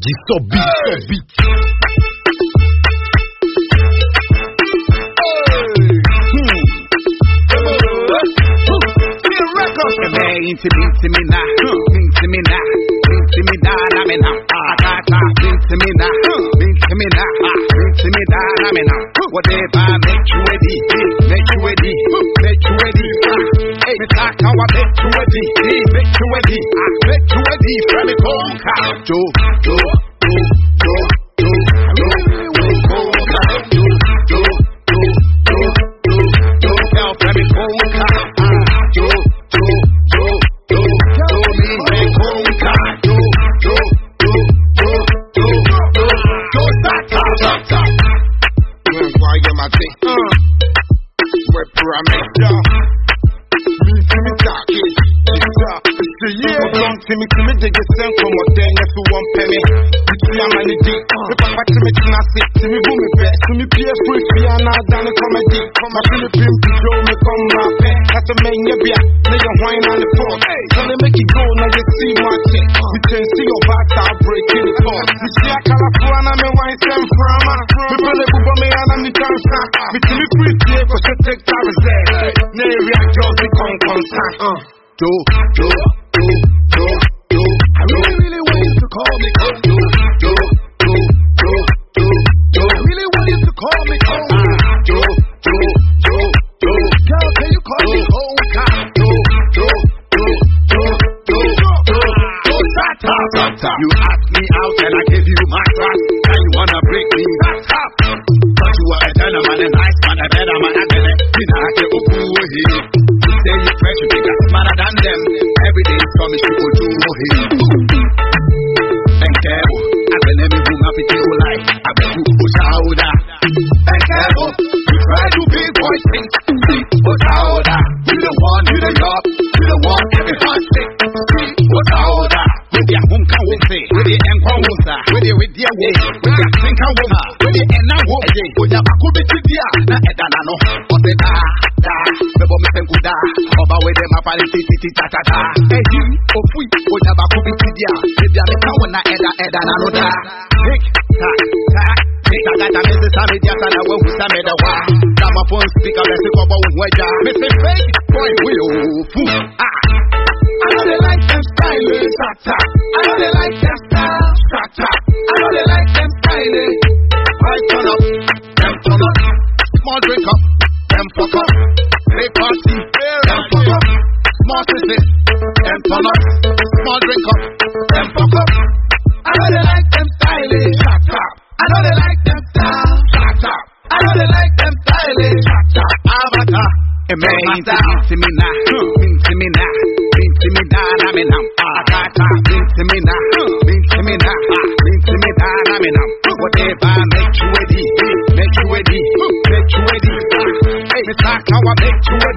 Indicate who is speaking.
Speaker 1: Jisobi, Sobi.
Speaker 2: Into me, into me now, into me now, into me now, I'm in now. Akata, into me now, into me now, into me now, I'm in now. Whatever make you ready, make you ready, make you ready. Hey, me talk how I make you ready, make you ready, make you
Speaker 3: ti mi ti mi dege sẹ́ńkọ̀ mọ̀ tẹ́ ẹ̀ fi wọ́n pẹ́ mi. Ìtú yà máa ní di. Pípa bá ti mi tena sí. Ti mi bú mi bẹ̀. Ti mi bí efu ìfi àná dání kọ́mẹ́dì. Má fi mi bí n bí yóò mi kọ́ máa pẹ́. Kásán mẹ́ nyẹ́ bíà. Ní yẹ hwan náà ní pọ̀. Sọlá méjì gbó na yẹ sí máa ti. We can see your back out breaking the door. Mi ti àkàlà fún àná mi wáyé sẹ́m fúrámà. Mi bẹ̀rẹ̀ búbọ̀ mi àná mi tán sá. Mi ti mi bí ìdí ẹ̀kọ́ ṣe take time
Speaker 2: reserve. Ní èrè àjọ sí kọ̀ǹkọ̀ǹ sá. Jó, jó. call me. Really want you to call me. Girl, can you call me? You me out and I you my trust. Now you wanna break me. But you are a a better man, know you. Say you smarter than them. Every day you. with the Enko Wosa, with the Widia Wo, with the Tinka Woma, with the Enna Wo, with the Akubi Chidia, na Edanano, on the da, da, the Bomiten Kuda, over with the Mapari Titi Tata, eh, Opui, with the Bakubi Chidia, with the Kawana Eda Edanano da, Nick, ta, ta, Tagata mese sami jasa na we usa meda wa Gramophone speaker besi kobo unweja Mr. Fake, boy, we ofu Ah, I know the life and style they like them style, shut up. I know they like them stylish. Eh. I turn up, them turn up. Small drink up, them fuck up. Play party, them fuck up. Small business, them turn up. Small drink up, them fuck up. I know they like them stylish, eh. shut up. I know they like them style, shut up. I know they like them stylish, eh. shut up. Avatar, it may into me now, into me now. Into me down, I'm in now. Akata, make you ready, make you ready, make you ready. Hey, Mr. Kawa, make you ready.